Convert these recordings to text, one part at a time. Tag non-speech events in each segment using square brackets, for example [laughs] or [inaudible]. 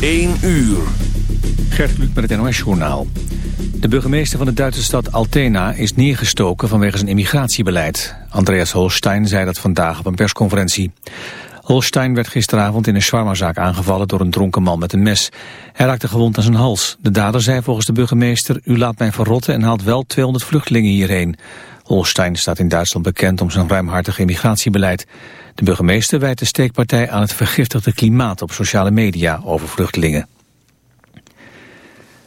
1 uur. Gert Kluk met het NOS-journaal. De burgemeester van de Duitse stad Altena is neergestoken vanwege zijn immigratiebeleid. Andreas Holstein zei dat vandaag op een persconferentie. Holstein werd gisteravond in een shawarmazaak aangevallen door een dronken man met een mes. Hij raakte gewond aan zijn hals. De dader zei volgens de burgemeester, u laat mij verrotten en haalt wel 200 vluchtelingen hierheen. Holstein staat in Duitsland bekend om zijn ruimhartig immigratiebeleid. De burgemeester wijt de steekpartij aan het vergiftigde klimaat op sociale media over vluchtelingen.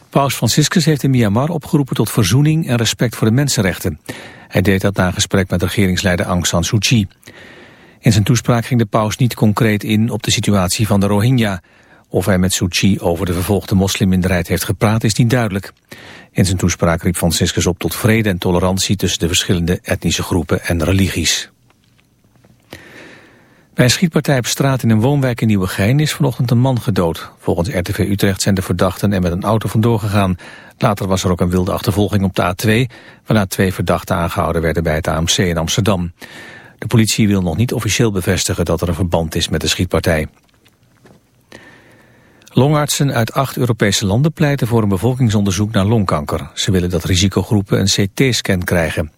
Paus Franciscus heeft in Myanmar opgeroepen tot verzoening en respect voor de mensenrechten. Hij deed dat na een gesprek met regeringsleider Aung San Suu Kyi. In zijn toespraak ging de paus niet concreet in op de situatie van de Rohingya. Of hij met Suu Kyi over de vervolgde moslimminderheid heeft gepraat is niet duidelijk. In zijn toespraak riep Franciscus op tot vrede en tolerantie tussen de verschillende etnische groepen en religies. Bij een schietpartij op straat in een woonwijk in Nieuwegein is vanochtend een man gedood. Volgens RTV Utrecht zijn de verdachten er met een auto vandoor gegaan. Later was er ook een wilde achtervolging op de A2, waarna twee verdachten aangehouden werden bij het AMC in Amsterdam. De politie wil nog niet officieel bevestigen dat er een verband is met de schietpartij. Longartsen uit acht Europese landen pleiten voor een bevolkingsonderzoek naar longkanker. Ze willen dat risicogroepen een CT-scan krijgen.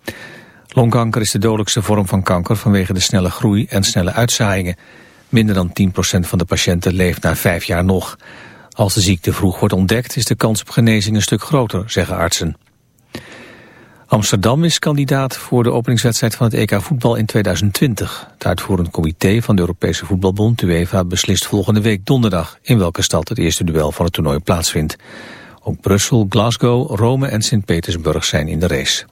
Longkanker is de dodelijkste vorm van kanker vanwege de snelle groei en snelle uitzaaiingen. Minder dan 10% van de patiënten leeft na vijf jaar nog. Als de ziekte vroeg wordt ontdekt is de kans op genezing een stuk groter, zeggen artsen. Amsterdam is kandidaat voor de openingswedstrijd van het EK voetbal in 2020. Het uitvoerend comité van de Europese voetbalbond, UEFA, beslist volgende week donderdag in welke stad het eerste duel van het toernooi plaatsvindt. Ook Brussel, Glasgow, Rome en Sint-Petersburg zijn in de race.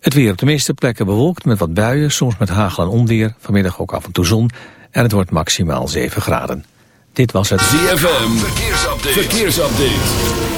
Het weer op de meeste plekken bewolkt met wat buien, soms met hagel en onweer. Vanmiddag ook af en toe zon en het wordt maximaal 7 graden. Dit was het ZFM, verkeersupdate. verkeersupdate.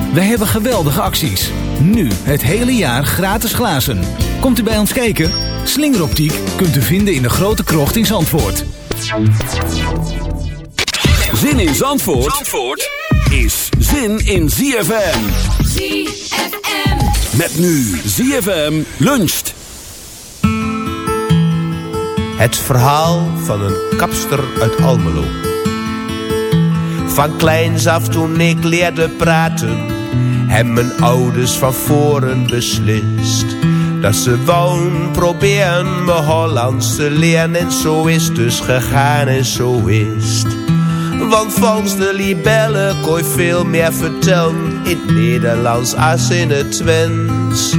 Wij hebben geweldige acties. Nu het hele jaar gratis glazen. Komt u bij ons kijken? Slingeroptiek kunt u vinden in de grote krocht in Zandvoort. Zin in Zandvoort, Zandvoort is zin in ZFM. ZFM. Met nu ZFM luncht. Het verhaal van een kapster uit Almelo. Van kleins af toen ik leerde praten, hebben mijn ouders van voren beslist. Dat ze woon proberen me Hollands te leren en zo is dus gegaan en zo is het. Want volgens de libellen kon je veel meer vertellen in het Nederlands als in het Twents.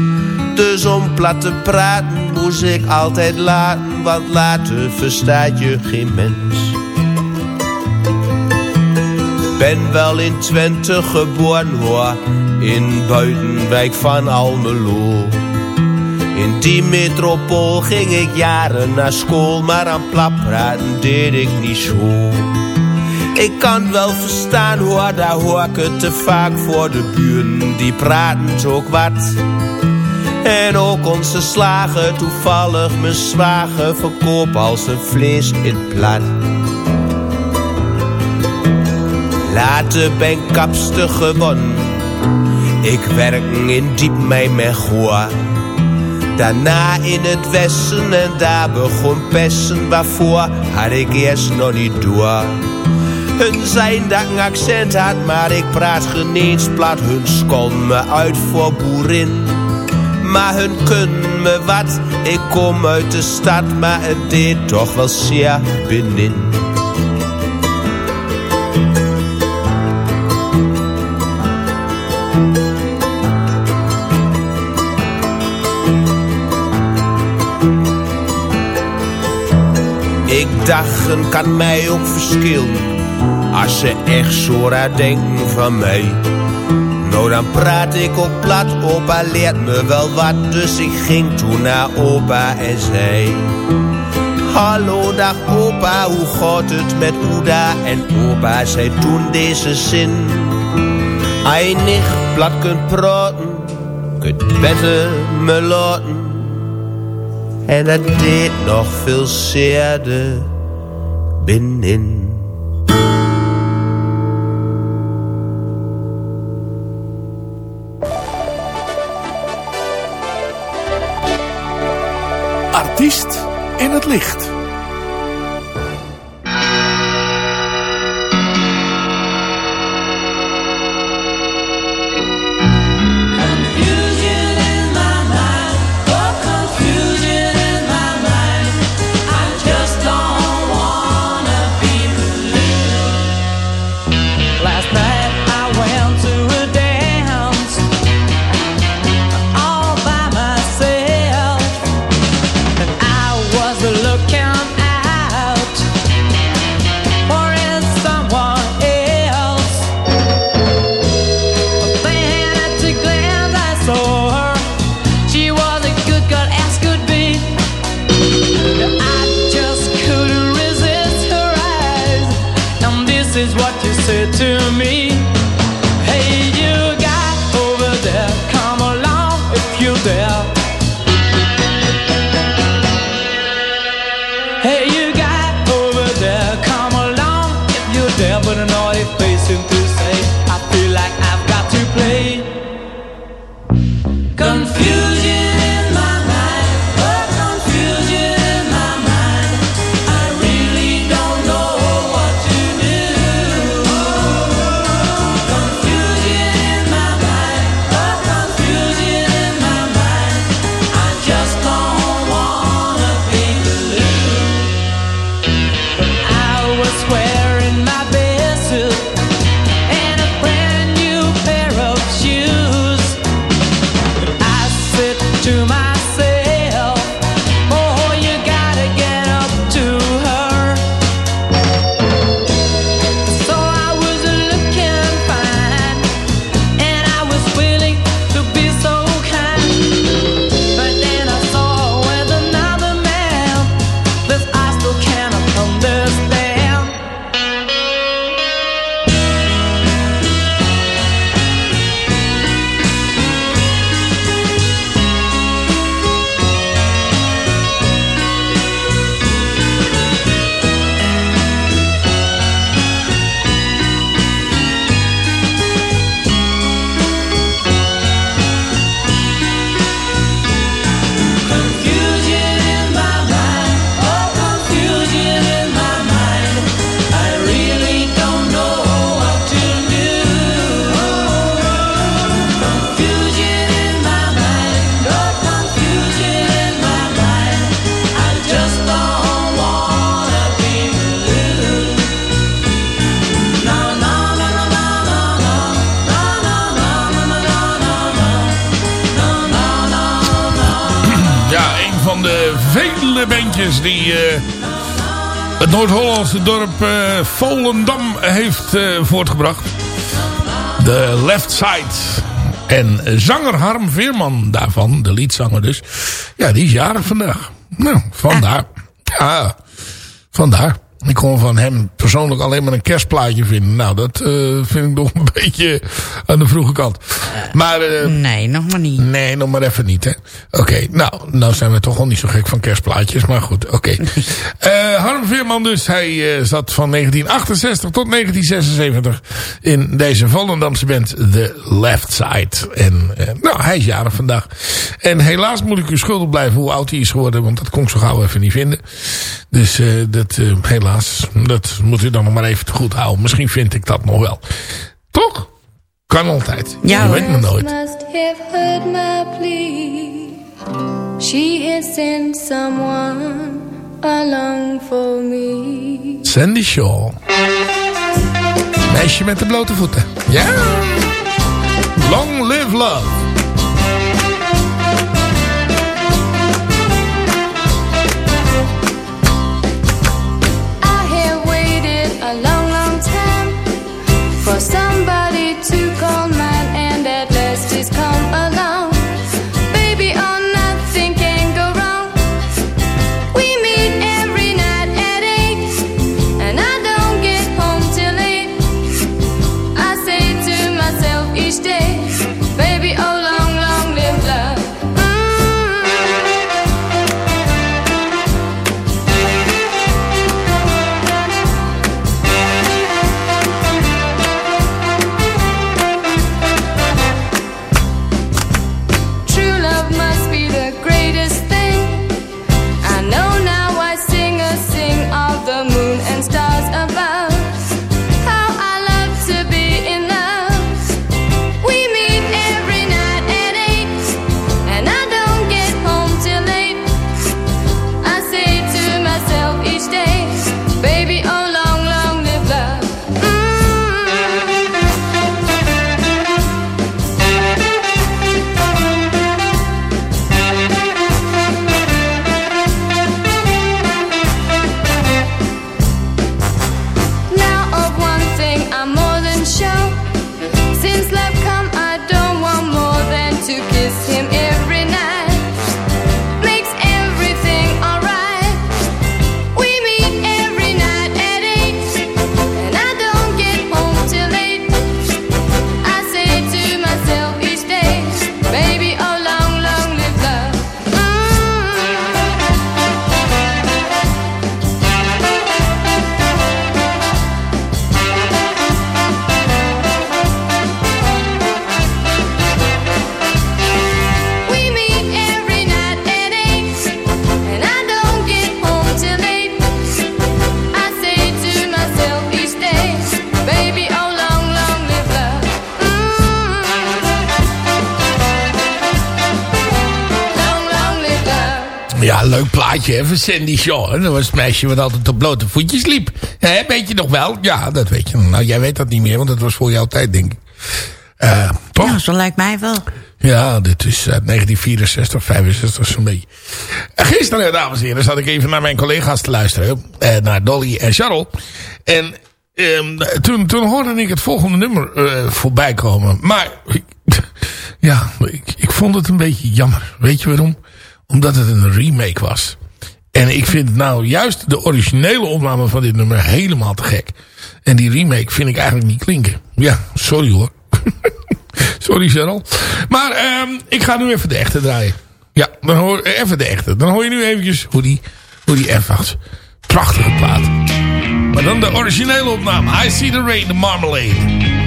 Dus om plat te praten moest ik altijd laten, want later verstaat je geen mens. Ben wel in Twente geboren hoor, in Buitenwijk van Almelo. In die metropool ging ik jaren naar school, maar aan plapraten deed ik niet zo. Ik kan wel verstaan hoor, daar hoor ik het te vaak voor de buren, die praten ook wat. En ook onze slager, toevallig mijn zwager, verkoop als een vlees in plat. Later ben ik kapster gewonnen, Ik werk in diep mijn Mergoa. Daarna in het westen en daar begon pesten. Waarvoor had ik eerst nog niet door. Hun zijn dat een accent had, maar ik praat geen eens plat. Hun scon me uit voor boerin. Maar hun kunnen me wat, ik kom uit de stad, maar het deed toch wel zeer binnenin. Ik dacht, een kan mij ook verschillen, als ze echt zo raar denken van mij. Nou, dan praat ik ook plat, opa leert me wel wat, dus ik ging toen naar opa en zei... Hallo, dag opa, hoe gaat het met Oeda? En opa zei toen deze zin... Nicht plat kunt praten, kunt beter me laten. En dat deed nog veel zeerder binnenin. Artiest in het licht. Het Noord-Hollandse dorp eh, Volendam heeft eh, voortgebracht. De Left Side. En zanger Harm Veerman daarvan, de liedzanger dus. Ja, die is jarig vandaag. Nou, vandaar. Ja, vandaar. Ik kon van hem persoonlijk alleen maar een kerstplaatje vinden. Nou, dat eh, vind ik nog een [laughs] beetje aan de vroege kant. Maar, eh, Nee, nog maar niet. nee, nog maar even niet, hè. Oké, nou, nou zijn we toch wel niet zo gek van kerstplaatjes, maar goed, oké. [laughs] Eh, Harm Veerman dus, hij eh, zat van 1968 tot 1976 in deze Volendamse band The Left Side. En eh, nou, hij is jarig vandaag. En helaas moet ik u schuldig blijven hoe oud hij is geworden, want dat kon ik zo gauw even niet vinden. Dus eh, dat, eh, helaas, dat moet u dan nog maar even te goed houden. Misschien vind ik dat nog wel. Toch? Kan altijd. Ja, Je weet maar nooit. must have heard my plea. She had sent someone along for me. Sandy Shaw. Meisje met de blote voeten. Ja. Long live love. Van Sandy Shaw. Dat was het meisje wat altijd op blote voetjes liep. Weet je nog wel? Ja, dat weet je. Nou, jij weet dat niet meer, want dat was voor jouw tijd, denk ik. Eh, toch? Nou, zo lijkt mij wel. Ja, dit is uit 1964, 65 zo'n beetje. En gisteren, dames en heren, zat ik even naar mijn collega's te luisteren. Eh, naar Dolly en Charles. En ehm, toen, toen hoorde ik het volgende nummer eh, voorbij komen. Maar ik- [laughs] ja, ik, ik vond het een beetje jammer. Weet je waarom? Omdat het een remake was. En ik vind nou juist de originele opname van dit nummer helemaal te gek. En die remake vind ik eigenlijk niet klinken. Ja, sorry hoor. [laughs] Sorry Cheryl. Maar ehm, ik ga nu even de echte draaien. Ja, dan hoor, even de echte. Dan hoor je nu eventjes hoe die, hoe die echt was. Prachtige plaat. Maar dan de originele opname. I See the Rain, the Marmalade.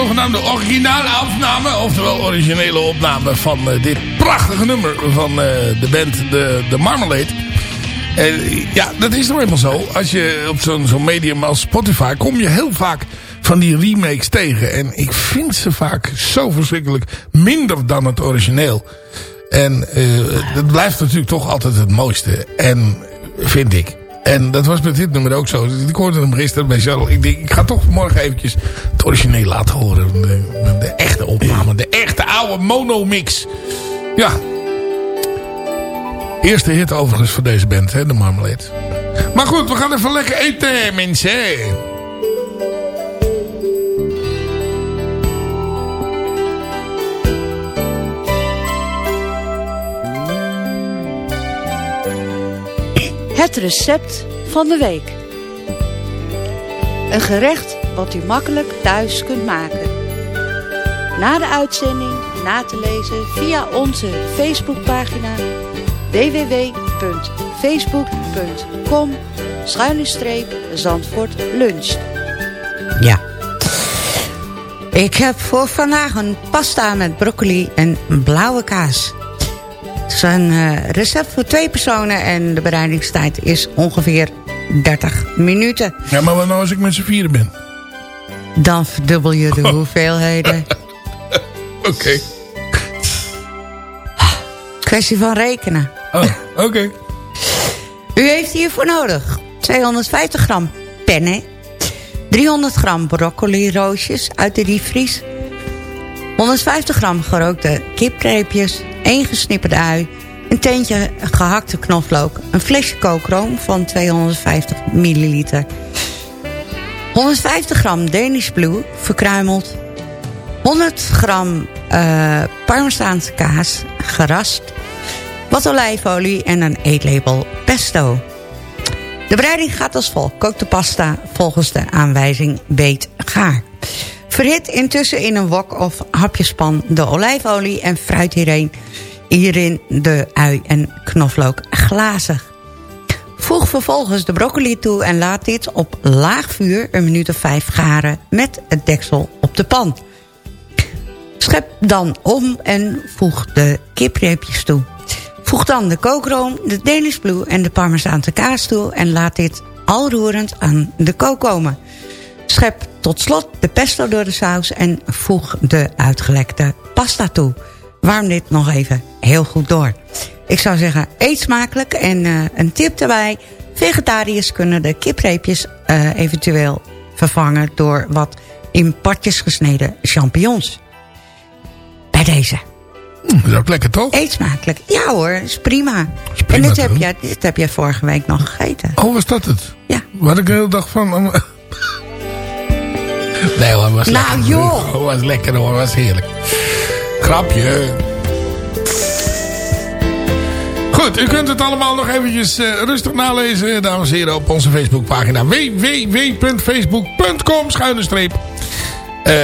Zogenaamde originale opname, oftewel originele opname van eh, dit prachtige nummer van eh, de band de, de Marmalade. Eh, ja, dat is nou eenmaal zo. Als je op zo'n zo'n medium als Spotify kom je heel vaak van die remakes tegen. En ik vind ze vaak zo verschrikkelijk minder dan het origineel. En dat blijft natuurlijk toch altijd het mooiste. En vind ik. En dat was met dit nummer ook zo. Ik hoorde hem gisteren bij Charles. Ik denk, ik ga toch morgen eventjes het origineel laten horen. De, echte opname. De echte oude monomix. Ja. Eerste hit overigens voor deze band, hè, de Marmalade. Maar goed, we gaan even lekker eten, mensen. Het recept van de week. Een gerecht wat u makkelijk thuis kunt maken. Na de uitzending na te lezen via onze Facebookpagina www.facebook.com Zandvoort luncht. Ja. Ik heb voor vandaag een pasta met broccoli en blauwe kaas. Het is een eh, recept voor twee personen en de bereidingstijd is ongeveer 30 minuten. Ja, maar wat nou als ik met z'n vieren ben? Dan verdubbel je de [laughs] hoeveelheden. Oké. Kwestie van rekenen. Oh, oké. U heeft hiervoor nodig 250 gram penne, 300 gram broccoli roosjes uit de diepvries, 150 gram gerookte kipreepjes, 1 gesnipperde ui, een teentje gehakte knoflook, een flesje kookroom van 250 milliliter, 150 gram Danish Blue, verkruimeld, 100 gram eh Parmezaanse kaas, gerast, wat olijfolie en een eetlepel pesto. De bereiding gaat als volgt. Kook de pasta volgens de aanwijzing beet gaar. Verhit intussen in een wok of hapjespan de olijfolie en fruit hierin, hierin de ui en knoflook glazig. Voeg vervolgens de broccoli toe en laat dit op laag vuur een minuut of vijf garen met het deksel op de pan. Schep dan om en voeg de kipreepjes toe. Voeg dan de kookroom, de Danish Blue en de Parmezaanse kaas toe... en laat dit al roerend aan de kook komen. Schep tot slot de pesto door de saus en voeg de uitgelekte pasta toe. Warm dit nog even heel goed door. Ik zou zeggen, eet smakelijk en uh, een tip daarbij. Vegetariërs kunnen de kipreepjes uh, eventueel vervangen... door wat in partjes gesneden champignons. Bij deze. Dat is ook lekker toch? Eet smakelijk. Ja hoor, is prima. Is prima en dit heb, dit heb je vorige week nog gegeten. Oh, was dat het? Ja. Wat ik de hele dag van... Nee hoor, was Nou, lekker. joh. [laughs] Oh, was lekker hoor, was heerlijk. Grapje. Goed, u kunt het allemaal nog eventjes eh, rustig nalezen, dames en heren, op onze Facebookpagina www.facebook.com schuine streep eh,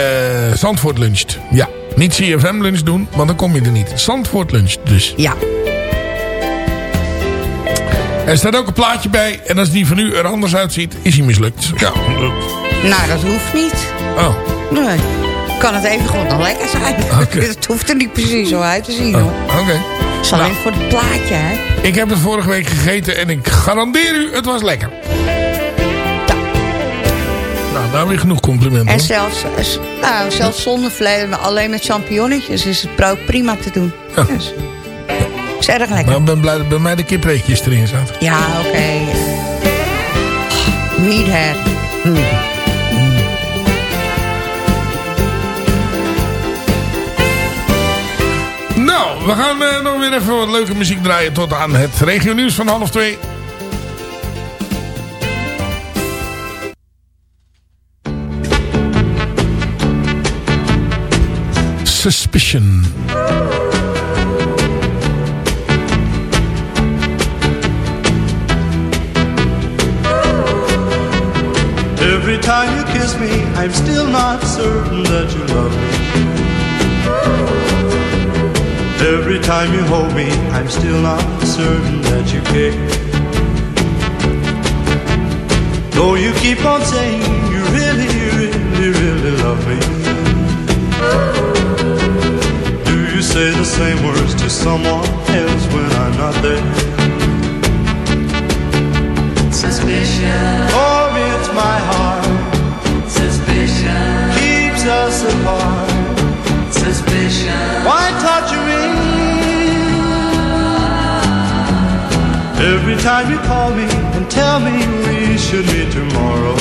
Zandvoort luncht. Ja, niet CFM lunch doen, want dan kom je er niet. Zandvoort luncht dus. Ja. Er staat ook een plaatje bij en als die van u er anders uitziet, is hij mislukt. Ja. Nou, dat hoeft niet. Oh, Nee. Kan het even gewoon nog lekker zijn. [laughs] Het hoeft er niet precies zo uit te zien. hoor. oh oké. Het is alleen voor het plaatje, hè. Ik heb het vorige week gegeten en ik garandeer u, het was lekker. Nou, daar weer genoeg complimenten. En hoor. zelfs, eh, nou, zelfs zonder vlees, maar alleen met champignonnetjes is het brood prima te doen. Ja. Dus, is erg lekker. Maar ik ben blij dat bij mij de kipreetjes erin zaten. Ja, oké. Meathead. Mm. We gaan eh, nog weer even wat leuke muziek draaien tot aan het regio nieuws van half twee. Suspicion. Every time you kiss me, I'm still not certain that you love me. Every time you hold me, I'm still not certain that you care. Though you keep on saying you really, really, really love me. Do you say the same words to someone else when I'm not there? Suspicion. Or oh, it's my heart Suspicion. Why torture me? Every time you call me and tell me we should meet tomorrow.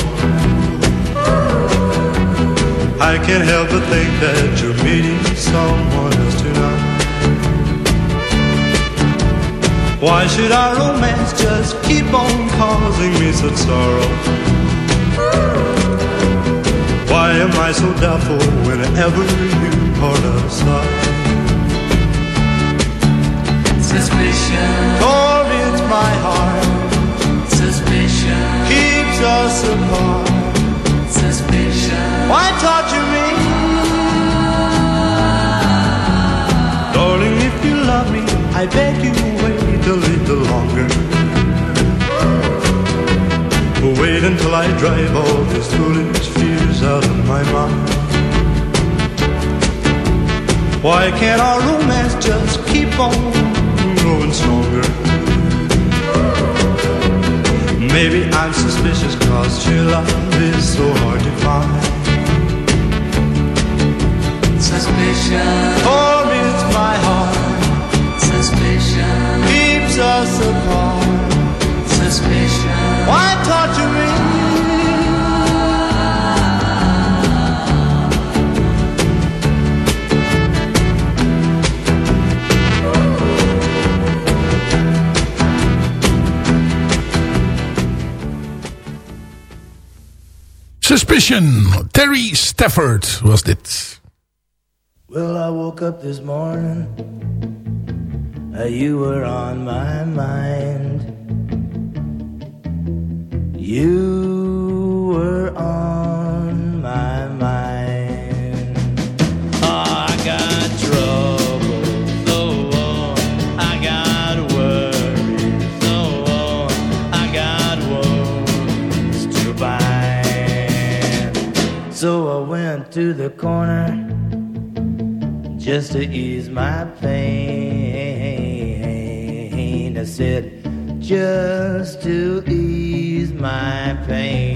I can't help but think that you're meeting someone else tonight. Why should our romance just keep on causing me such sorrow? Why am I so doubtful whenever you part aside? Suspicion. Or it's my heart Suspicion. keeps us apart. Suspicion. Why torture me? Darling, if you love me, I beg you wait a little longer. Wait until I drive all these foolish fears out of my mind. Why can't our romance just keep on growing stronger? Maybe I'm suspicious cause true love is so hard to find. Suspicion. For it's my heart Suspicion. keeps us apart. Suspicion. Why torture me? Suspicion. Terry Stafford was dit. Well, I woke up this morning. Uh, you were on my mind. You were on my mind. To the corner just to ease my pain. I said, just to ease my pain.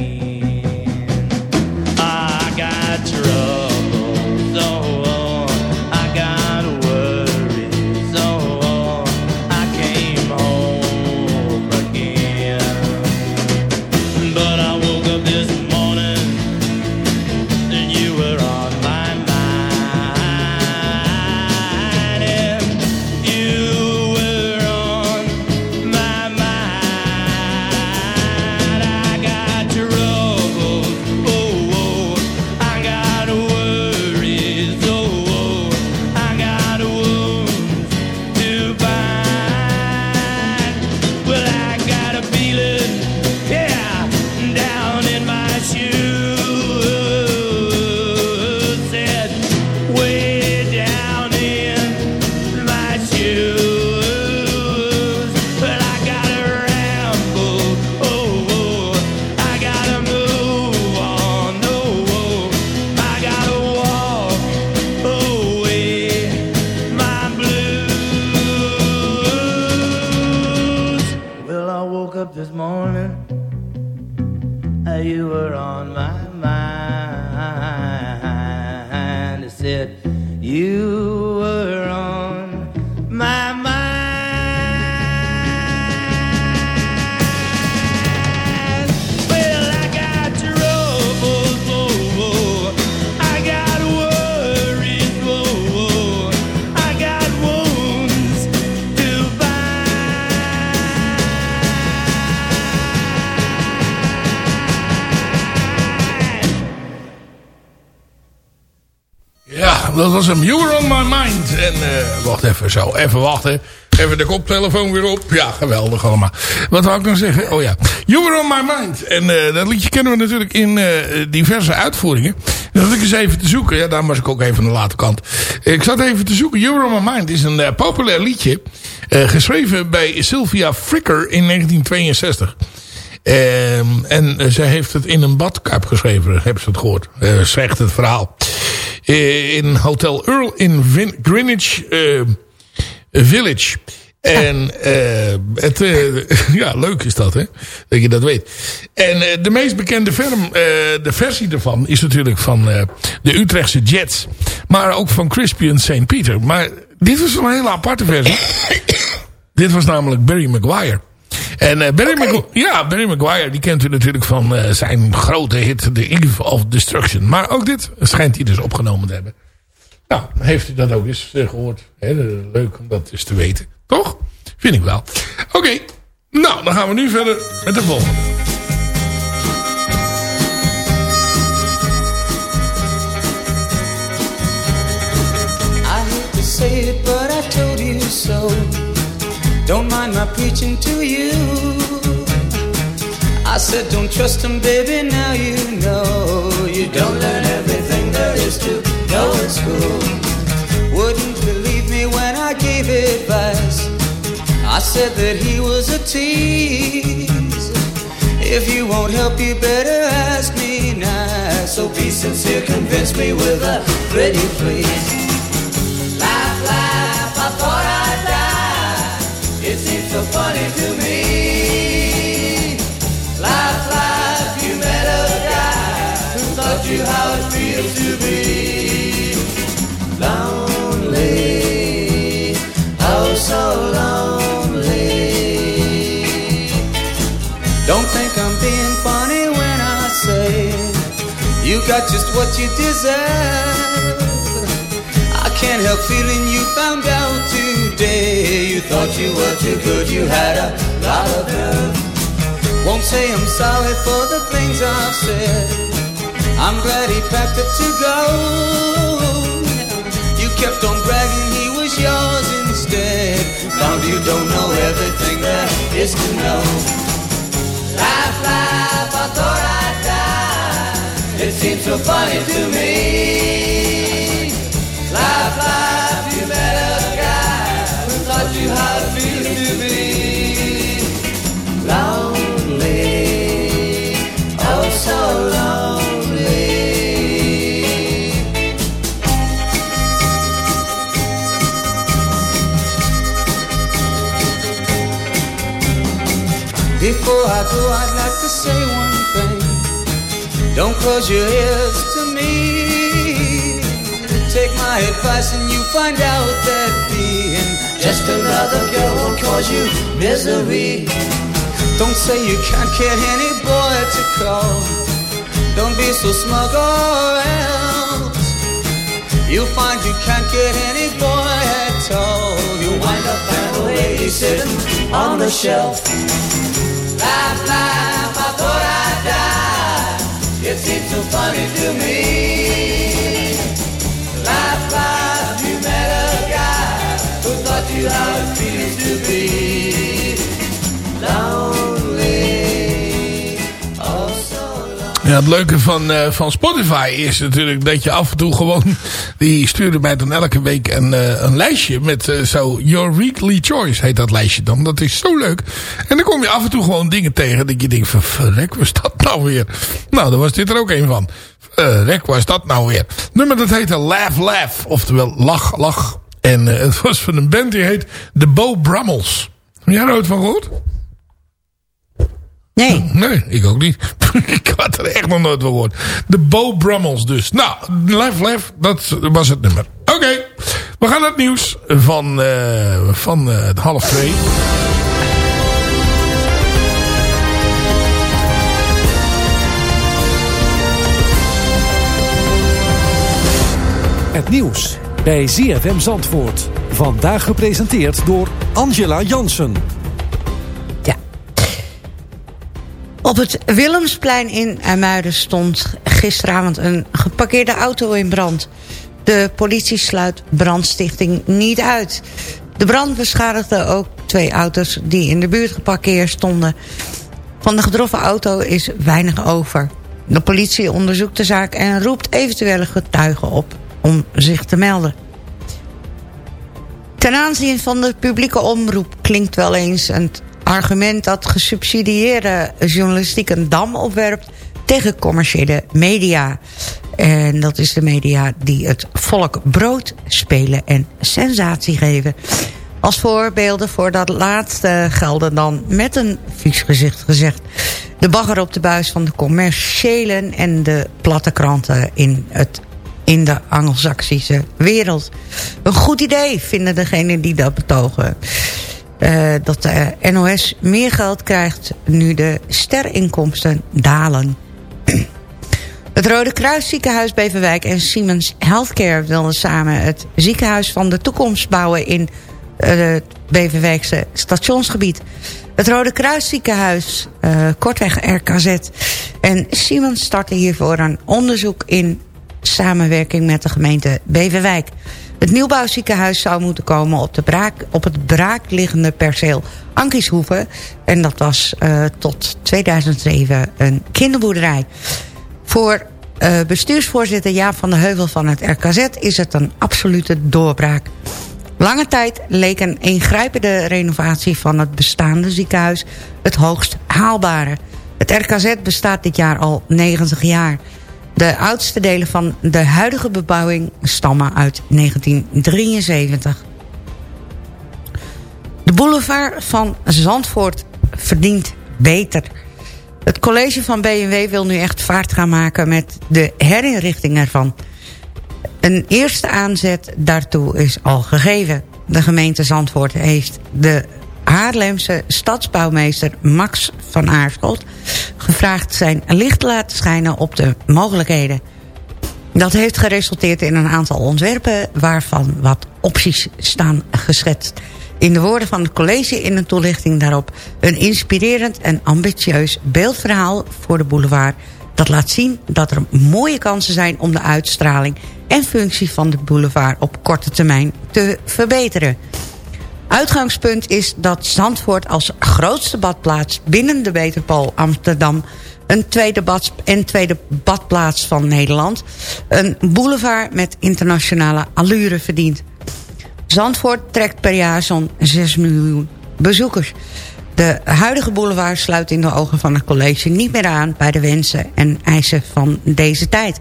Dat was hem. You were on my mind. En eh, wacht even zo. Even wachten. Even de koptelefoon weer op. Ja, geweldig allemaal. Wat wou ik nou zeggen? Oh ja. You were on my mind. En eh, dat liedje kennen we natuurlijk in eh, diverse uitvoeringen. Dat had ik eens even te zoeken. Ja, daar was ik ook even aan de late kant. Ik zat even te zoeken. You were on my mind is een populair liedje. geschreven bij Sylvia Fricker in 1962. Ehm, en eh, zij heeft het in een badkuip geschreven. Hebben ze het gehoord? Eh, zegt het verhaal. Eh, in Hotel Earl in Greenwich eh, Village. En eh, het, [laughs] ja, leuk is dat, hè? Dat je dat weet. En de meest bekende film, de versie ervan is natuurlijk van de Utrechtse Jets. Maar ook van Crispy en St. Peter. Maar dit was een hele aparte versie. [coughs] dit was namelijk Barry Maguire. En eh, Barry, Magu- ja, Barry Maguire, die kent u natuurlijk van eh, zijn grote hit The Eve of Destruction. Maar ook dit schijnt hij dus opgenomen te hebben. Nou, heeft u dat ook eens eh, gehoord. Hè, leuk om dat eens te weten. Toch? Vind ik wel. Oké, nou, dan gaan we nu verder met de volgende. I hate to say it, but I told you so. Don't mind my preaching to you. I said, don't trust him, baby, now you know. You don't learn everything there is to know in school. Wouldn't believe me when I gave advice. I said that he was a tease. If you won't help, you better ask me nice. So be sincere, convince me with a pretty please. Got just what you deserve. I can't help feeling you found out today. Thought you were too good, you had a lot of nerve. Won't say I'm sorry for the things I've said. I'm glad he packed up to go. You kept on bragging he was yours instead. Found you don't know everything there is to know. Laugh, laugh, I thought I'd die. It seems so funny to me. Laugh, laugh, you met how it feels to be lonely. Oh, so lonely. Before I go, I'd like to say one thing. Don't close your ears to me. Take my advice and you find out that being just another girl will cause you misery. Don't say you can't get any boy to call. Don't be so smug or else you'll find you can't get any boy at all. You'll wind up a lady sitting on the shelf. Laugh, laugh, I thought I'd die. It seems so funny to me. Be Ja, het leuke van, eh, van Spotify is natuurlijk dat je af en toe gewoon... Die sturen mij dan elke week een, eh, een lijstje met eh, zo... Your Weekly Choice heet dat lijstje dan. Dat is zo leuk. En dan kom je af en toe gewoon dingen tegen dat je denkt van... Verrek, was dat nou weer? Nou, daar was dit er ook een van. Verrek, was dat nou weer? Nummer dat heette Laugh Laugh. Oftewel Lach Lach. En eh, het was van een band die heet The Bo Brummels. Heb jij er ooit van gehoord? Nee. Nee, ik ook niet. [laughs] ik had er echt nog nooit van gehoord. De Bo Brummels dus. Nou, Laugh Laugh, dat was het nummer. Oké, we gaan naar het nieuws van, eh, van eh, half twee. Het nieuws bij ZFM Zandvoort. Vandaag gepresenteerd door Angela Jansen. Op het Willemsplein in IJmuiden stond gisteravond een geparkeerde auto in brand. De politie sluit brandstichting niet uit. De brand beschadigde ook twee auto's die in de buurt geparkeerd stonden. Van de getroffen auto is weinig over. De politie onderzoekt de zaak en roept eventuele getuigen op om zich te melden. Ten aanzien van de publieke omroep klinkt wel eens een argument dat gesubsidieerde journalistiek een dam opwerpt tegen commerciële media. En dat is de media die het volk brood spelen en sensatie geven. Als voorbeelden voor dat laatste gelden dan met een vies gezicht gezegd... de bagger op de buis van de commerciële en de platte kranten in, het, in de Angelsaksische wereld. Een goed idee vinden degenen die dat betogen. Uh, dat de NOS meer geld krijgt nu de sterinkomsten dalen. [clears throat] Het Rode Kruis ziekenhuis Beverwijk en Siemens Healthcare wilden samen het ziekenhuis van de toekomst bouwen in het Beverwijkse stationsgebied. Het Rode Kruis ziekenhuis, uh, kortweg RKZ en Siemens starten hiervoor een onderzoek in samenwerking met de gemeente Beverwijk. Het nieuwbouwziekenhuis zou moeten komen op, de braak, op het braakliggende perceel Ankieshoeven. En dat was uh, tot 2007 een kinderboerderij. Voor uh, bestuursvoorzitter Jaap van de Heuvel van het RKZ is het een absolute doorbraak. Lange tijd leek een ingrijpende renovatie van het bestaande ziekenhuis het hoogst haalbare. Het RKZ bestaat dit jaar al 90 jaar. De oudste delen van de huidige bebouwing stammen uit 1973. De boulevard van Zandvoort verdient beter. Het college van BMW wil nu echt vaart gaan maken met de herinrichting ervan. Een eerste aanzet daartoe is al gegeven. De gemeente Zandvoort heeft de Haarlemse stadsbouwmeester Max van Aarschot... gevraagd zijn licht te laten schijnen op de mogelijkheden. Dat heeft geresulteerd in een aantal ontwerpen... waarvan wat opties staan geschetst. In de woorden van het college in een toelichting daarop... een inspirerend en ambitieus beeldverhaal voor de boulevard... dat laat zien dat er mooie kansen zijn om de uitstraling... en functie van de boulevard op korte termijn te verbeteren... Uitgangspunt is dat Zandvoort als grootste badplaats binnen de Beterpool Amsterdam een tweede bad en tweede badplaats van Nederland... een boulevard met internationale allure verdient. Zandvoort trekt per jaar zo'n 6 miljoen bezoekers. De huidige boulevard sluit in de ogen van het college niet meer aan... bij de wensen en eisen van deze tijd.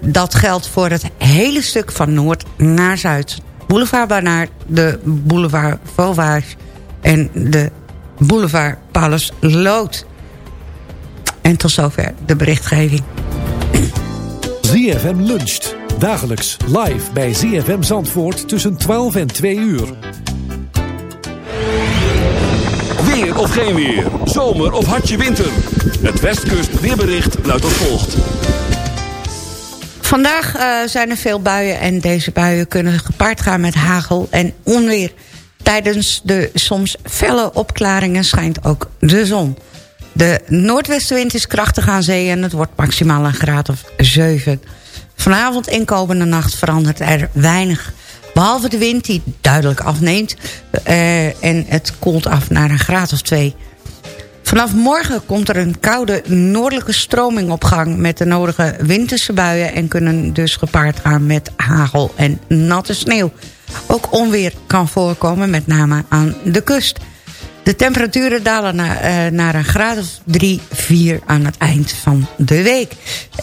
dat geldt voor het hele stuk van Noord naar Zuid boulevard Barnaert, de boulevard Vauvage en de boulevard Paulus Lood. En tot zover de berichtgeving. ZFM luncht. Dagelijks live bij ZFM Zandvoort tussen 12 en 2 uur. Weer of geen weer. Zomer of hartje winter. Het Westkust weerbericht luidt als volgt. Vandaag uh, zijn er veel buien en deze buien kunnen gepaard gaan met hagel en onweer. Tijdens de soms felle opklaringen schijnt ook de zon. De noordwestenwind is krachtig aan zee en het wordt maximaal een graad of 7. Vanavond en komende nacht verandert er weinig. Behalve de wind die duidelijk afneemt uh, en het koelt af naar een graad of 2. Vanaf morgen komt er een koude noordelijke stroming op gang... met de nodige winterse buien... en kunnen dus gepaard gaan met hagel en natte sneeuw. Ook onweer kan voorkomen, met name aan de kust. De temperaturen dalen naar, uh, naar een graad of 3, 4 aan het eind van de week.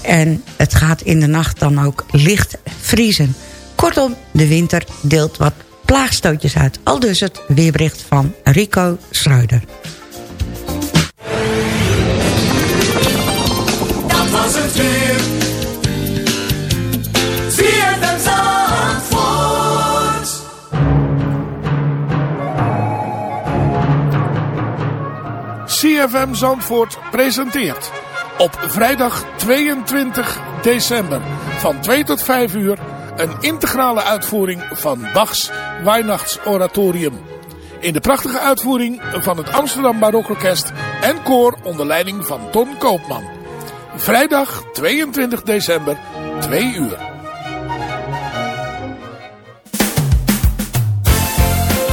En het gaat in de nacht dan ook licht vriezen. Kortom, de winter deelt wat plaagstootjes uit. Al dus het weerbericht van Rico Schreuder. CFM Zandvoort presenteert op vrijdag 22 december van 2 tot 5 uur een integrale uitvoering van Bachs Weihnachtsoratorium. In de prachtige uitvoering van het Amsterdam Barokorkest en koor onder leiding van Ton Koopman. Vrijdag 22 december, 2 uur.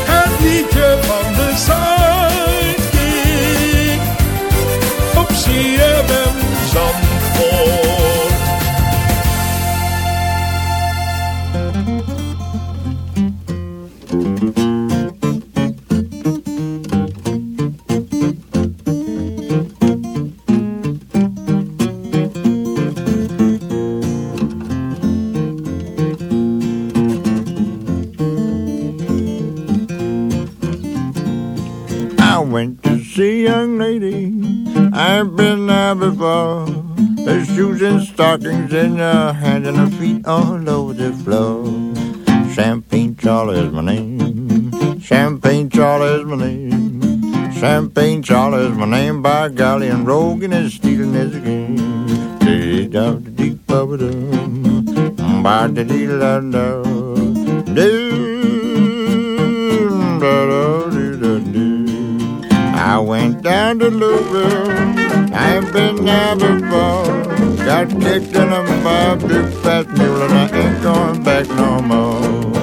Het liedje van de Zuidkiek Zandvoort. I went to see young lady I've been there before. The shoes and stockings in your hands and the feet all over the floor. Champagne Charlie is my name. Champagne Charlie is my name. Champagne Charlie is my name. By golly, and Rogan is stealing his game. Dee da dee ba ba dum. Ba da dee da da. I went down to Louisville. I've been there before. Got kicked in a bar, big fat mule, and I ain't going back no more.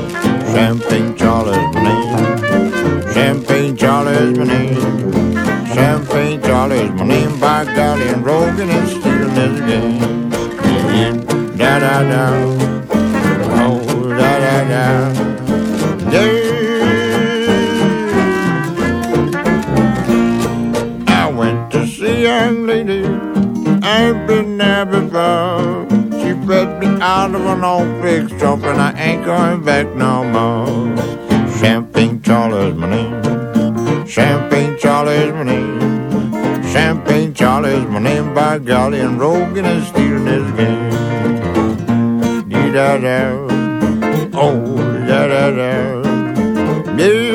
Champagne Charlie's my name. Champagne Charlie's my name. Champagne Charlie's my name. By golly, and Rogan is stealing this game. Da da da. Out of an old big trunk, and I ain't going back no more. Champagne Charlie's my name. Champagne Charlie's my name. Champagne Charlie's my name. By golly, and Rogan is stealing his game. Dee da da. Oh, da da da. Yeah.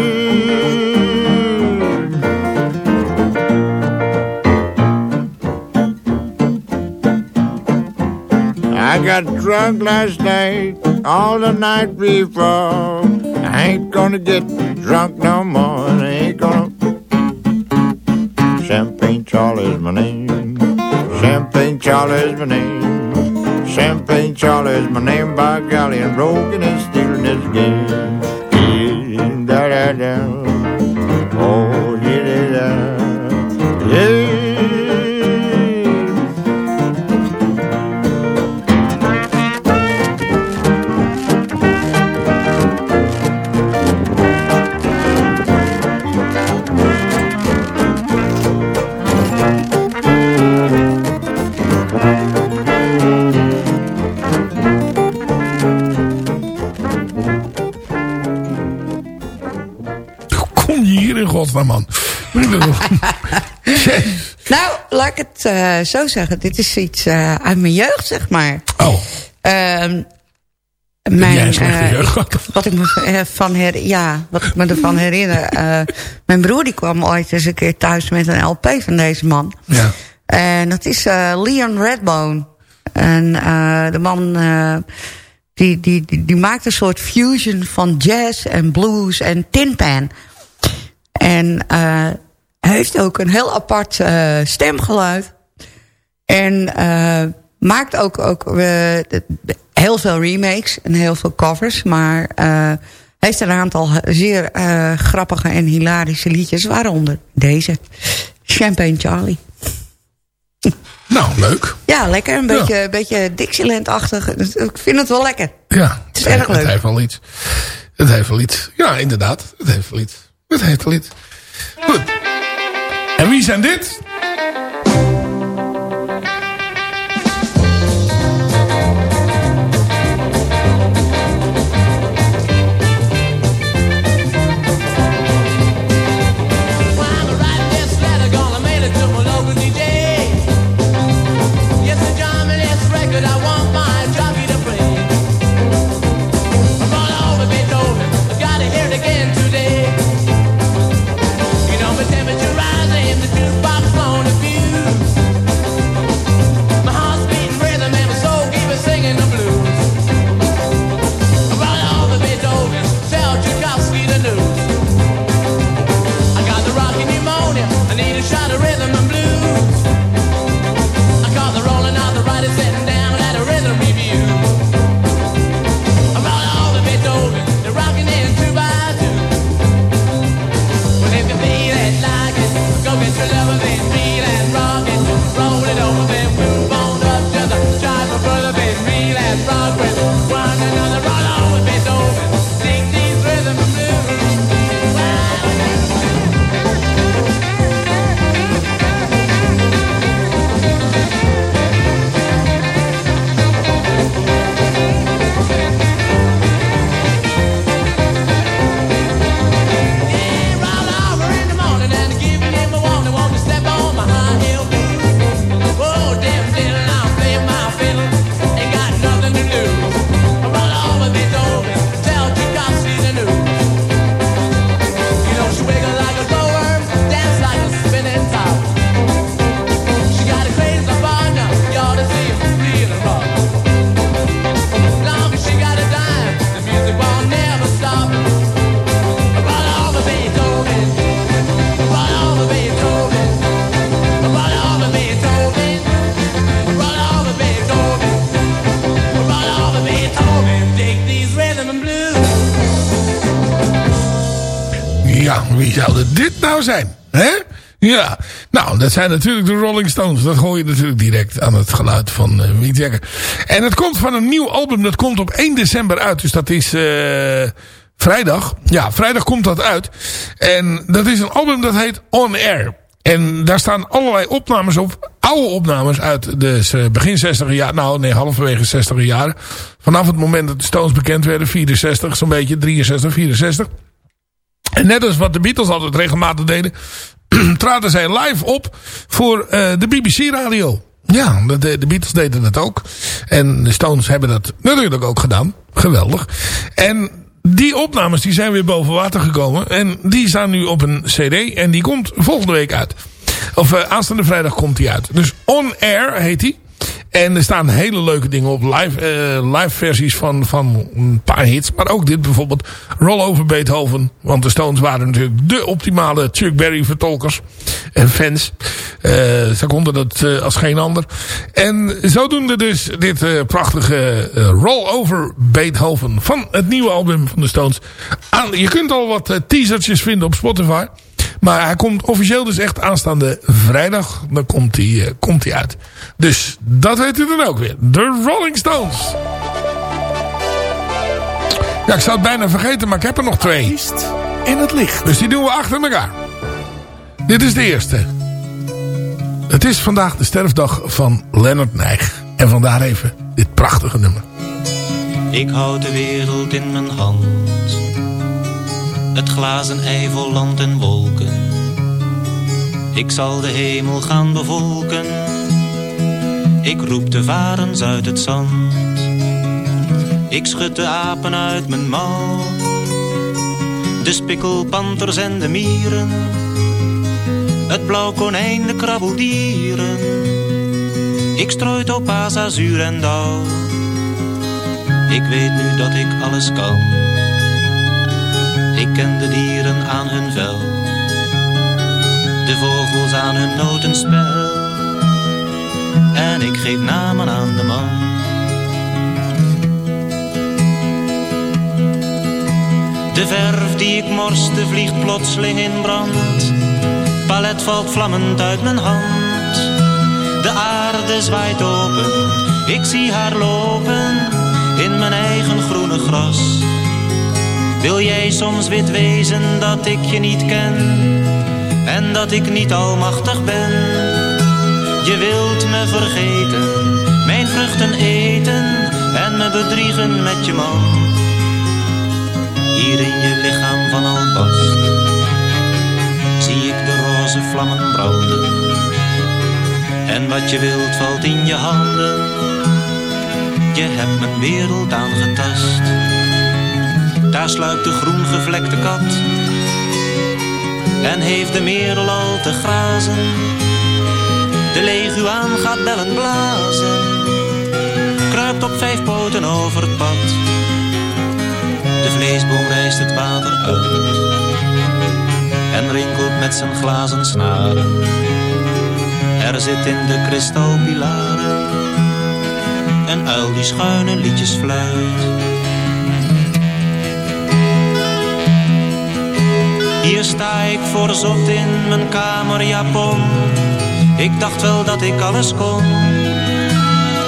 Drunk last night, all the night before. I ain't gonna get drunk no more. I ain't gonna. Champagne Charlie's my name. Champagne Charlie's my name. Champagne Charlie's my name. By golly, and Rogan is stealing this game. Yeah, da da da. [laughs] Nou, laat ik het eh, zo zeggen. Dit is iets eh, uit mijn jeugd, zeg maar. Oh. Ehm jij mijn, ik- wat, ik me van her, ja, wat ik me ervan herinner. mijn broer die kwam ooit eens een keer thuis met een LP van deze man. Ja. En dat is Leon Redbone. En de man die, die, die, die maakt een soort fusion van jazz en blues en tin pan. En hij heeft ook een heel apart eh, stemgeluid. En eh, maakt ook, ook eh, heel veel remakes en heel veel covers. Maar heeft een aantal zeer grappige en hilarische liedjes. Waaronder deze. Champagne Charlie. Nou, leuk. Ja, lekker. Een beetje, beetje Dixieland-achtig. Dus Ik vind het wel lekker. Ja, Het is erg Het leuk. heeft wel iets. Het heeft wel iets. Ja, inderdaad. Het heeft wel iets. Het heeft wel iets. Goed. En wie zijn dit? Zijn natuurlijk de Rolling Stones. Dat gooi je natuurlijk direct aan het geluid van uh, Mick Jagger. En het komt van een nieuw album. Dat komt op 1 december uit. Dus dat is uh, vrijdag. Ja, vrijdag komt dat uit. En dat is een album dat heet On Air. En daar staan allerlei opnames op. Oude opnames uit de begin 60 jaar. Nou, nee, halverwege 60 jaren. Vanaf het moment dat de Stones bekend werden. 64, zo'n beetje. 63, 64. En net als wat de Beatles altijd regelmatig deden. [clears throat] traden zij live op voor uh, de BBC radio. Ja, de, de, Beatles deden dat ook. En de Stones hebben dat natuurlijk ook gedaan. Geweldig. En die opnames die zijn weer boven water gekomen. En die staan nu op een cd. En die komt volgende week uit. Of uh, aanstaande vrijdag komt die uit. Dus On Air heet die. En er staan hele leuke dingen op. Live, uh, live versies van, van een paar hits. Maar ook dit bijvoorbeeld. Roll Over Beethoven. Want de Stones waren natuurlijk de optimale Chuck Berry vertolkers. En fans. Uh, ze konden dat uh, als geen ander. En zodoende dus dit prachtige Roll Over Beethoven. Van het nieuwe album van de Stones. Je kunt al wat teasertjes vinden op Spotify. Maar hij komt officieel dus echt aanstaande vrijdag. Dan komt hij, uh, komt hij uit. Dus dat weet u dan ook weer. De Rolling Stones. Ja, ik zou het bijna vergeten, maar ik heb er nog twee. In het licht. Dus die doen we achter elkaar. Dit is de eerste. Het is vandaag de sterfdag van Leonard Nijg. En vandaar even dit prachtige nummer. Ik houd de wereld in mijn hand het glazen ei vol land en wolken. Ik zal de hemel gaan bevolken, ik roep de varens uit het zand. Ik schud de apen uit mijn mouw, de spikkelpanters en de mieren. Het blauw konijn, de krabbeldieren. Ik strooi topaas, azuur en dauw. Ik weet nu dat ik alles kan ik ken de dieren aan hun vel, de vogels aan hun notenspel. En ik geef namen aan de man. De verf die ik morste vliegt plotseling in brand. Palet valt vlammend uit mijn hand. De aarde zwaait open, ik zie haar lopen in mijn eigen groene gras. Wil jij soms wit wezen dat ik je niet ken en dat ik niet almachtig ben? Je wilt me vergeten, mijn vruchten eten en me bedriegen met je man. Hier in je lichaam van albast zie ik de roze vlammen branden. En wat je wilt valt in je handen, je hebt mijn wereld aangetast. Daar sluipt de groen gevlekte kat en heeft de merel al te grazen. De leguaan gaat bellen blazen, kruipt op vijf poten over het pad. De vleesboom rijst het water uit en rinkelt met zijn glazen snaren. Er zit in de kristalpilaren een uil die schuine liedjes fluit. Hier sta ik voor zot in mijn kamerjapon. Ik dacht wel dat ik alles kon.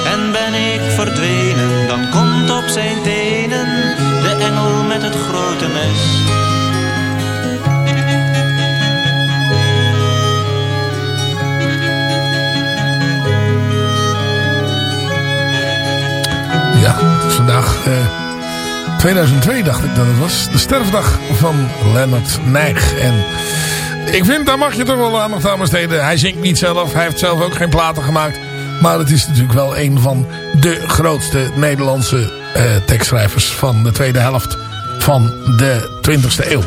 En ben ik verdwenen, dan komt op zijn tenen de engel met het grote mes. 2002 dacht ik dat het was. De sterfdag van Leonard Nijg. En ik vind, daar mag je toch wel aandacht aan besteden. Hij zingt niet zelf. Hij heeft zelf ook geen platen gemaakt. Maar het is natuurlijk wel een van de grootste Nederlandse uh, tekstschrijvers van de tweede helft van de 20e eeuw.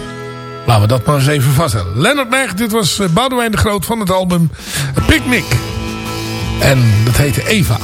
Laten we dat maar eens even vaststellen. Leonard Nijg, dit was uh, Boudewijn de Groot van het album Picnic. En dat heette Eva.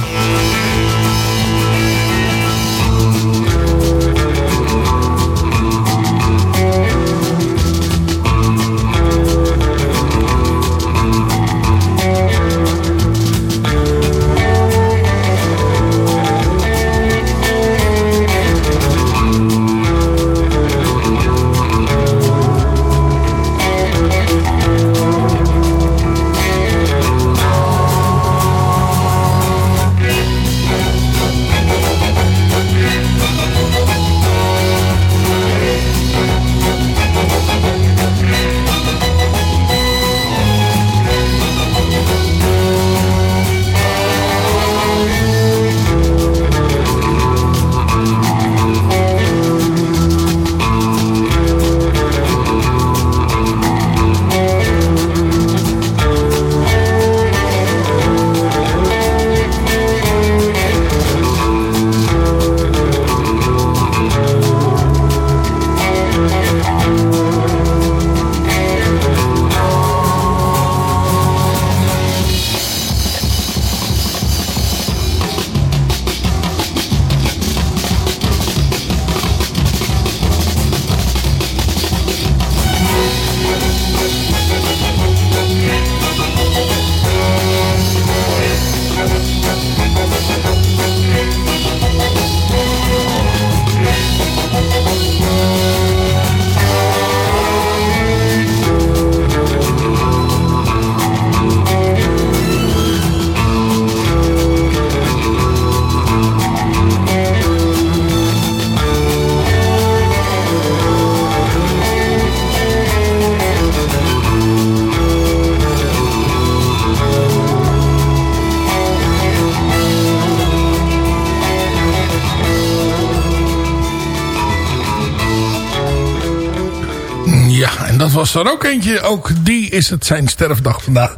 Was er ook eentje. Ook die is het zijn sterfdag vandaag.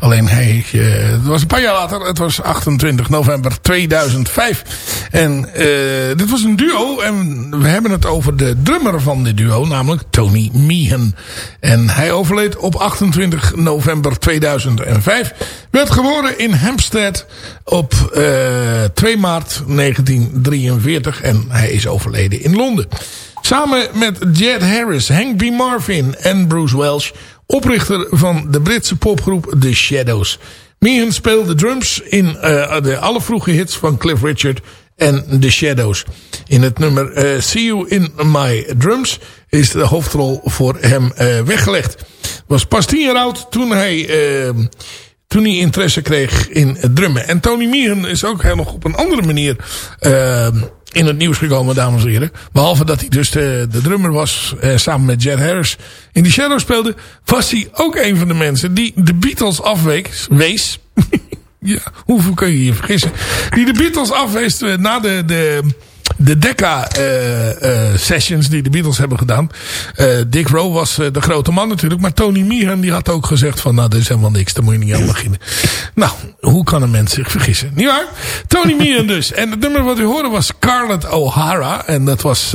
Alleen hij, eh, het was een paar jaar later. Het was 28 november 2005. En eh, dit was een duo. En we hebben het over de drummer van dit duo. Namelijk Tony Meehan. En hij overleed op 28 november 2005. Werd geboren in Hampstead op eh 2 maart 1943. En hij is overleden in Londen. Samen met Jed Harris, Hank B. Marvin en Bruce Welch... oprichter van de Britse popgroep The Shadows. Meehan speelde drums in eh, de alle vroege hits van Cliff Richard en The Shadows. In het nummer eh, See You In My Drums is de hoofdrol voor hem eh, weggelegd. Was pas tien jaar oud toen hij... eh, toen hij interesse kreeg in drummen. En Tony Meehan is ook nog op een andere manier eh, in het nieuws gekomen, dames en heren. Behalve dat hij dus de, de drummer was, eh, samen met Jet Harris in die Shadow speelde, was hij ook een van de mensen die de Beatles afwees, wees. [laughs] ja, hoeveel kun je je vergissen? Die de Beatles afwees eh, na de, de, de Decca eh, eh, sessions die de Beatles hebben gedaan. Eh, Dick Rowe was de grote man natuurlijk. Maar Tony Meehan die had ook gezegd van nou dat is helemaal niks. Daar moet je niet aan beginnen. nou, hoe kan een mens zich vergissen? Niet waar? Tony Meehan dus. En het nummer wat u hoorde was Scarlett O'Hara. En dat was...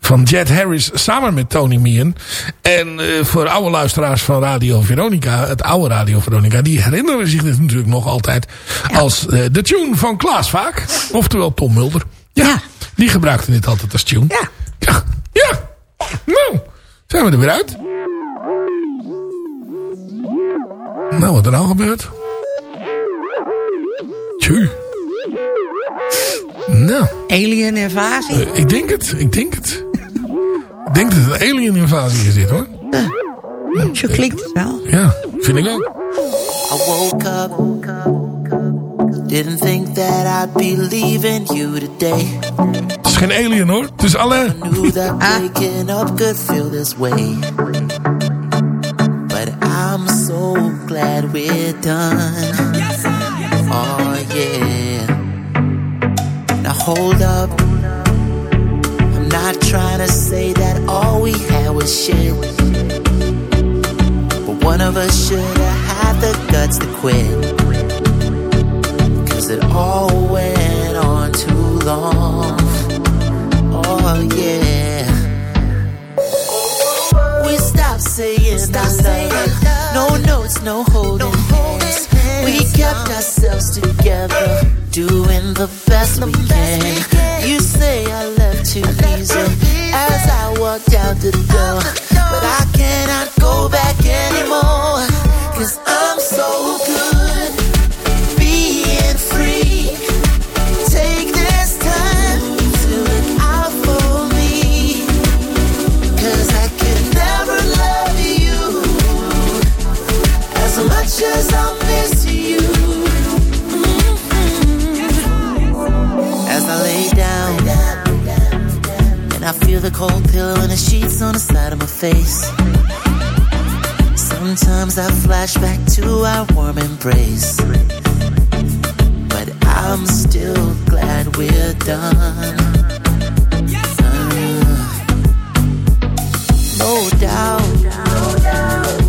van Jet Harris samen met Tony Meehan. En voor oude luisteraars van Radio Veronica, het oude Radio Veronica, die herinneren zich dit natuurlijk nog altijd als de tune van Klaas Vaak. Oftewel Tom Mulder. Ja, die gebruikte dit altijd als tune. Ja. Ja, ja. Nou, zijn we er weer uit. Nou, wat er nou gebeurt? Tju. Nou. Alien invasie. Eh, ik denk het, ik denk het. Ik denk dat het een alien invasie is dit hoor. Zo klinkt het wel. Ja, vind ik ook. I woke up, didn't think that I'd be leaving you today. Het is geen alien hoor, het is alle... Knew that ah. waking up could feel this way. But I'm so glad we're done. Oh yeah. Now hold up. I'm not trying to say that all we had was shit. But one of us should have had the guts to quit. Cause it all went on too long. Oh yeah. We stopped saying I love. No notes, no holding hands. We kept ourselves together, doing the best we can. You say I left too easy as I walked out the door, but I cannot go back anymore. Cause I'm so good feel the cold pillow and the sheets on the side of my face. Sometimes I flash back to our warm embrace. But I'm still glad we're done. Uh, no doubt.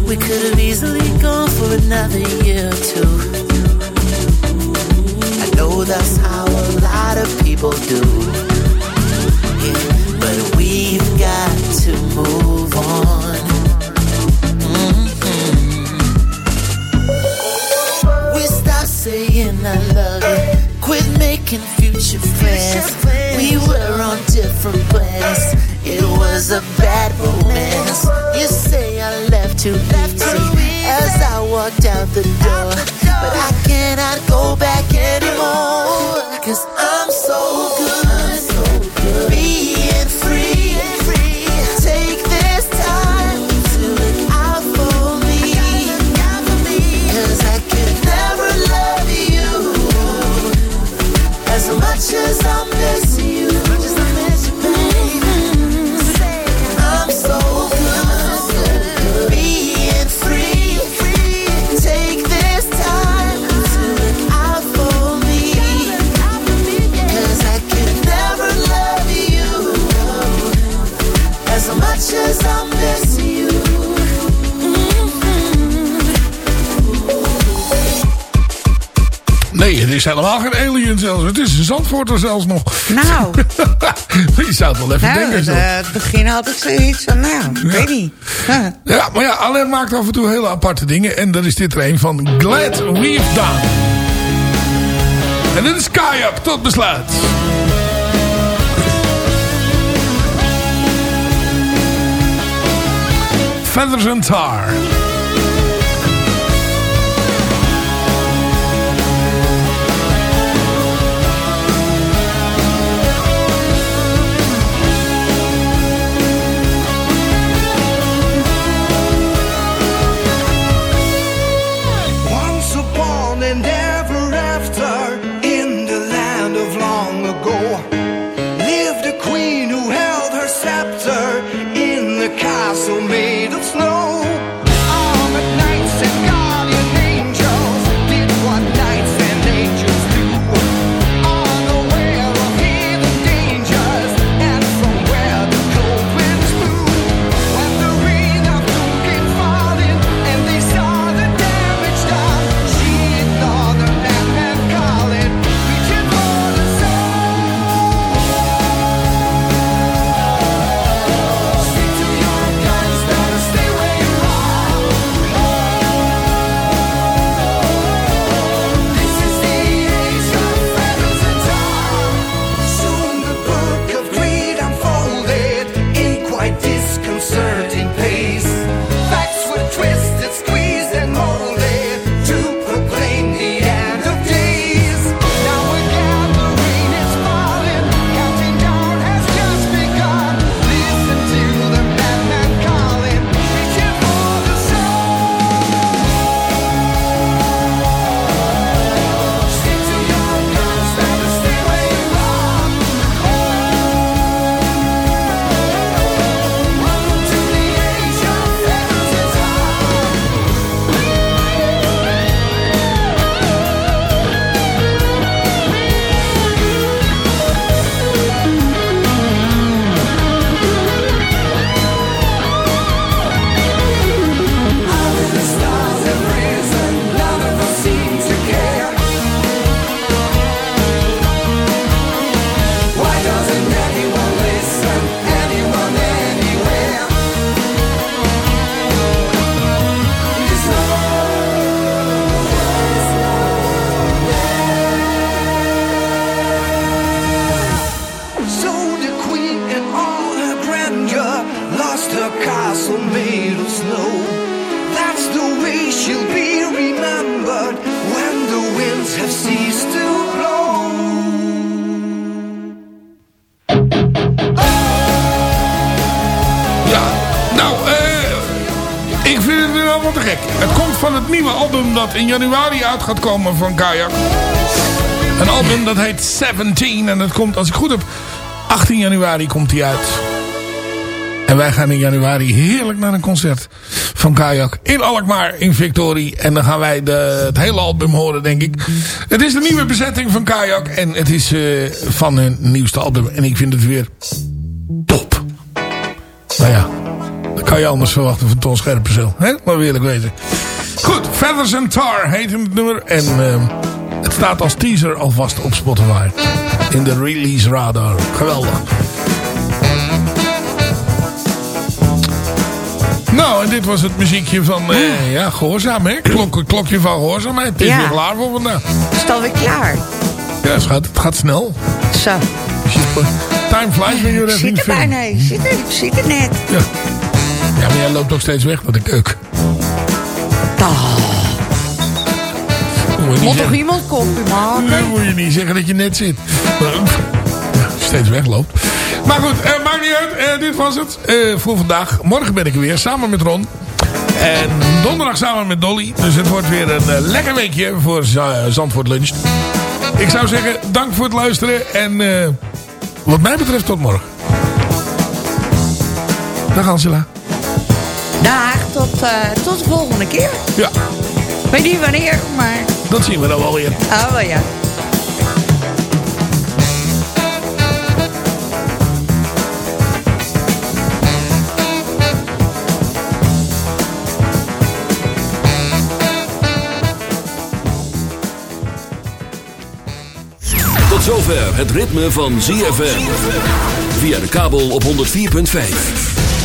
We could have easily gone for another year or two. I know that's how a lot of people do. But we've got to move on. Mhm. We stop saying I love you. Quit making future plans. We were on different plans. It was a bad romance. You say I left too easy as I walked out the door. But I cannot go back anymore. Cause is helemaal geen alien zelfs. Het is een Zandvoorter zelfs nog. Nou. Je zou het wel even Nou, denken. eh, het begin had ik zoiets van, nou, ik weet niet. Ja, maar ja, Alain maakt af en toe hele aparte dingen. En daar is dit er een van. Glad We've Done. En dit is Kayak tot besluit. Feathers and Tar. In januari uit gaat komen van Kayak. Een album dat heet 17 en dat komt, als ik goed heb, 18 januari komt die uit. En wij gaan in januari heerlijk naar een concert van Kayak in Alkmaar in Victorie. En dan gaan wij de, het hele album horen, denk ik. Het is de nieuwe bezetting van Kayak en het is eh, van hun nieuwste album. En ik vind het weer top. Nou ja, kan je anders verwachten van Ton Scherpenzeel. Hè? Maar eerlijk wezen. Goed, Feathers and Tar heet het nummer. En ehm, het staat als teaser alvast op Spotify. In de release radar. Geweldig. Nou, en dit was het muziekje van, eh, ja, gehoorzaam, hè? Klok, klokje van gehoorzaamheid. Het is Ja. weer klaar voor vandaag. Is het alweer klaar? Ja, schat, het gaat snel. Zo. Time flies when you're Ik having zit er fun. bijna. Ik zit er, ik zit er net. Ja. Ja, maar jij loopt nog steeds weg naar de keuken. Moet Moet toch iemand koffie maken? Dan moet je niet zeggen dat je net zit. Maar, ja, steeds wegloopt. Maar goed, eh, maakt niet uit. Eh, dit was het eh, voor vandaag. Morgen ben ik er weer samen met Ron. En donderdag samen met Dolly. Dus het wordt weer een lekker weekje voor Zandvoort Lunch. Ik zou zeggen, dank voor het luisteren. En wat mij betreft tot morgen. Dag Angela. Tot, eh, tot de volgende keer. Ja. Weet niet wanneer, maar... Dat zien we dan wel weer. Oh, wel ja. Tot zover het ritme van ZFM. Via de kabel op 104.5.